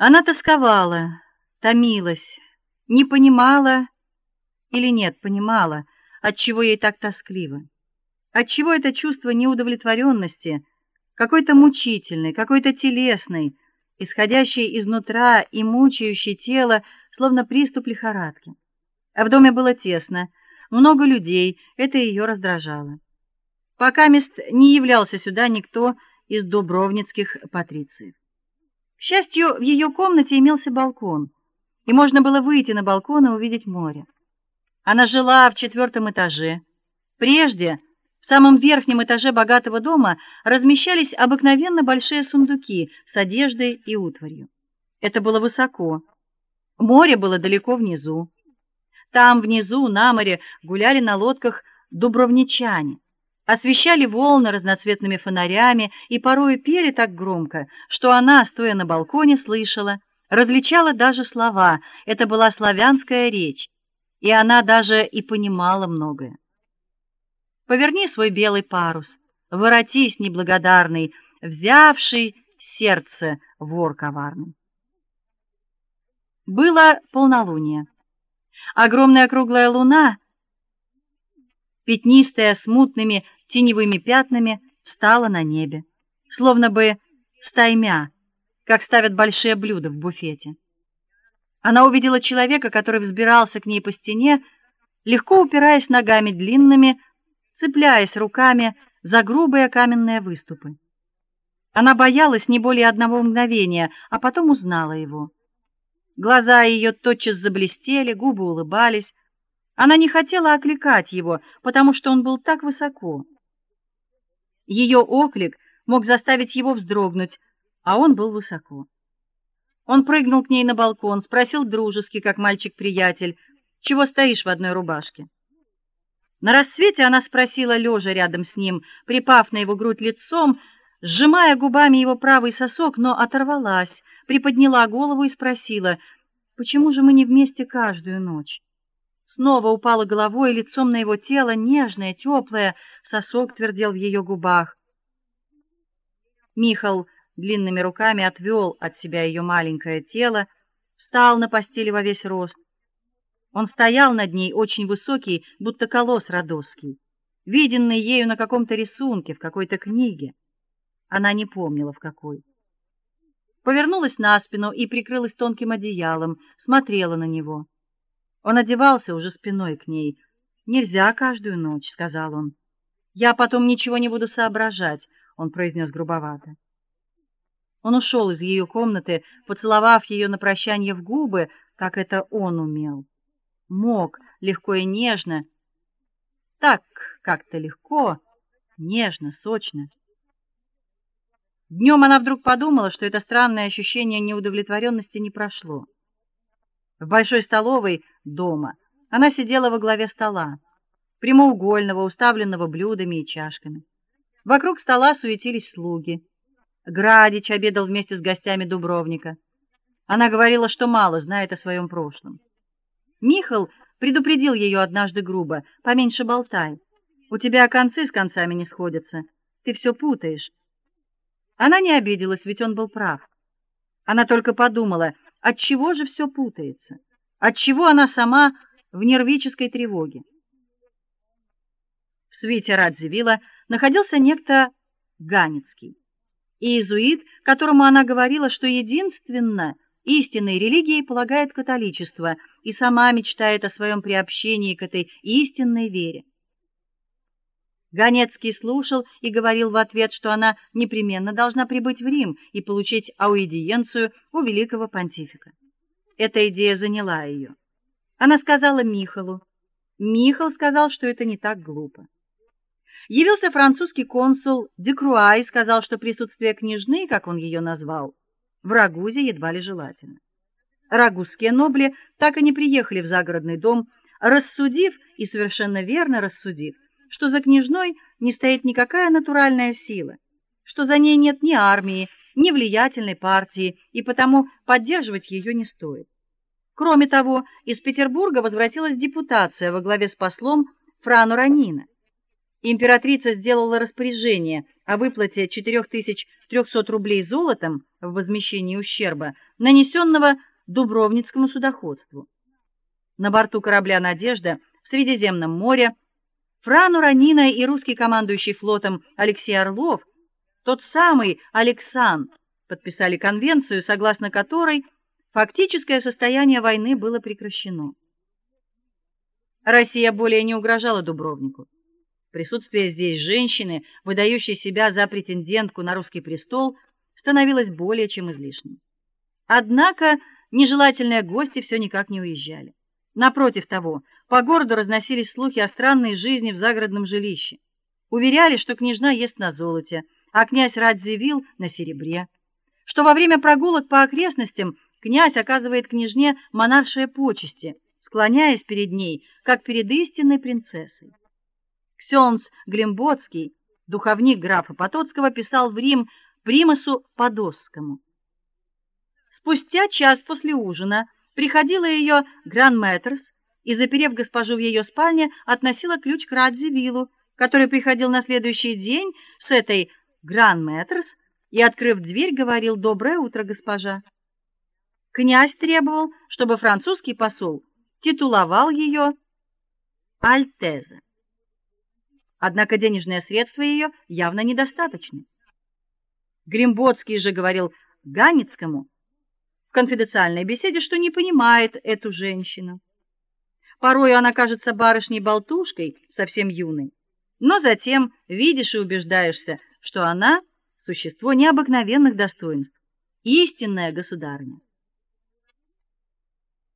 Она тосковала, томилась, не понимала или нет, понимала, отчего ей так тоскливо. Отчего это чувство неудовлетворенности, какой-то мучительной, какой-то телесной, исходящей изнутра и мучающей тело, словно приступ лихорадки. А в доме было тесно, много людей, это ее раздражало. Пока мест не являлся сюда никто из дубровницких патрициев. К счастью, в ее комнате имелся балкон, и можно было выйти на балкон и увидеть море. Она жила в четвертом этаже. Прежде в самом верхнем этаже богатого дома размещались обыкновенно большие сундуки с одеждой и утварью. Это было высоко. Море было далеко внизу. Там внизу на море гуляли на лодках дубровничане освещали волны разноцветными фонарями и порой пели так громко, что она, стоя на балконе, слышала, различала даже слова. Это была славянская речь, и она даже и понимала многое. Поверни свой белый парус, воротись, неблагодарный, взявший сердце вор коварный. Было полнолуние. Огромная круглая луна, пятнистая смутными теневыми пятнами встала на небе, словно бы стаймя, как ставят большие блюда в буфете. Она увидела человека, который взбирался к ней по стене, легко упираясь ногами длинными, цепляясь руками за грубые каменные выступы. Она боялась не более одного мгновения, а потом узнала его. Глаза ее тотчас заблестели, губы улыбались. Она не хотела окликать его, потому что он был так высоко. Ее оклик мог заставить его вздрогнуть, а он был высоко. Он прыгнул к ней на балкон, спросил дружески, как мальчик-приятель: "Чего стоишь в одной рубашке?" На рассвете она спросила лежа рядом с ним, припав на его грудь лицом, сжимая губами его правый сосок, но оторвалась, приподняла голову и спросила: "Почему же мы не вместе каждую ночь?" Снова упала головой и лицом на его тело, нежное, теплое, сосок твердел в ее губах. Михал длинными руками отвел от себя ее маленькое тело, встал на постели во весь рост. Он стоял над ней очень высокий, будто колосс родосский, виденный ею на каком-то рисунке, в какой-то книге. Она не помнила в какой. Повернулась на спину и прикрылась тонким одеялом, смотрела на него. Он одевался уже спиной к ней. "Нельзя каждую ночь", сказал он. "Я потом ничего не буду соображать", он произнес грубовато. Он ушел из ее комнаты, поцеловав ее на прощание в губы, как это он умел. Мог легко и нежно. Так как-то легко, нежно, сочно. Днем она вдруг подумала, что это странное ощущение неудовлетворенности не прошло. В большой столовой дома она сидела во главе стола, прямоугольного, уставленного блюдами и чашками. Вокруг стола суетились слуги. Градич обедал вместе с гостями Дубровника. Она говорила, что мало знает о своем прошлом. Михал предупредил ее однажды грубо: "Поменьше болтай. У тебя концы с концами не сходятся. Ты все путаешь". Она не обиделась, ведь он был прав. Она только подумала: от чего же все путается? От чего она сама в нервической тревоге? В свете Радзивилла находился некто Ганецкий, иезуит, которому она говорила, что единственно истинной религией полагает католичество и сама мечтает о своем приобщении к этой истинной вере. Ганецкий слушал и говорил в ответ, что она непременно должна прибыть в Рим и получить аудиенцию у великого понтифика. Эта идея заняла ее. Она сказала Михалу. Михал сказал, что это не так глупо. Явился французский консул Декруа и сказал, что присутствие княжны, как он ее назвал, в Рагузе едва ли желательно. Рагузские нобли так и не приехали в загородный дом, рассудив и совершенно верно рассудив, что за княжной не стоит никакая натуральная сила, что за ней нет ни армии, ни влиятельной партии, и потому поддерживать ее не стоит. Кроме того, из Петербурга возвратилась депутация во главе с послом Франу Ранина. императрица сделала распоряжение о выплате 4300 рублей золотом в возмещении ущерба, нанесенного Дубровницкому судоходству. На борту корабля Надежда в Средиземном море Фран Уранина и русский командующий флотом Алексей Орлов, тот самый Александр, подписали конвенцию, согласно которой фактическое состояние войны было прекращено. Россия более не угрожала Дубровнику. Присутствие здесь женщины, выдающей себя за претендентку на русский престол, становилось более чем излишним. Однако нежелательные гости все никак не уезжали. Напротив того, по городу разносились слухи о странной жизни в загородном жилище. Уверяли, что княжна ест на золоте, а князь Радзивилл на серебре, что во время прогулок по окрестностям князь оказывает княжне монаршие почести, склоняясь перед ней, как перед истинной принцессой. Ксёнц Глемботский, духовник графа Потоцкого, писал в Рим примасу Подосскому. Спустя час после ужина приходила ее гран-мэтрс и, заперев госпожу в ее спальне, относила ключ к Радзивиллу, который приходил на следующий день с этой гран-мэтрс и, открыв дверь, говорил «Доброе утро, госпожа». Князь требовал, чтобы французский посол титуловал ее Альтеза. Однако денежные средства ее явно недостаточны. Гримботский же говорил Ганицкому в конфиденциальной беседе, что не понимает эту женщину. Порой она кажется барышней-болтушкой, совсем юной, но затем видишь и убеждаешься, что она существо необыкновенных достоинств, истинная государыня.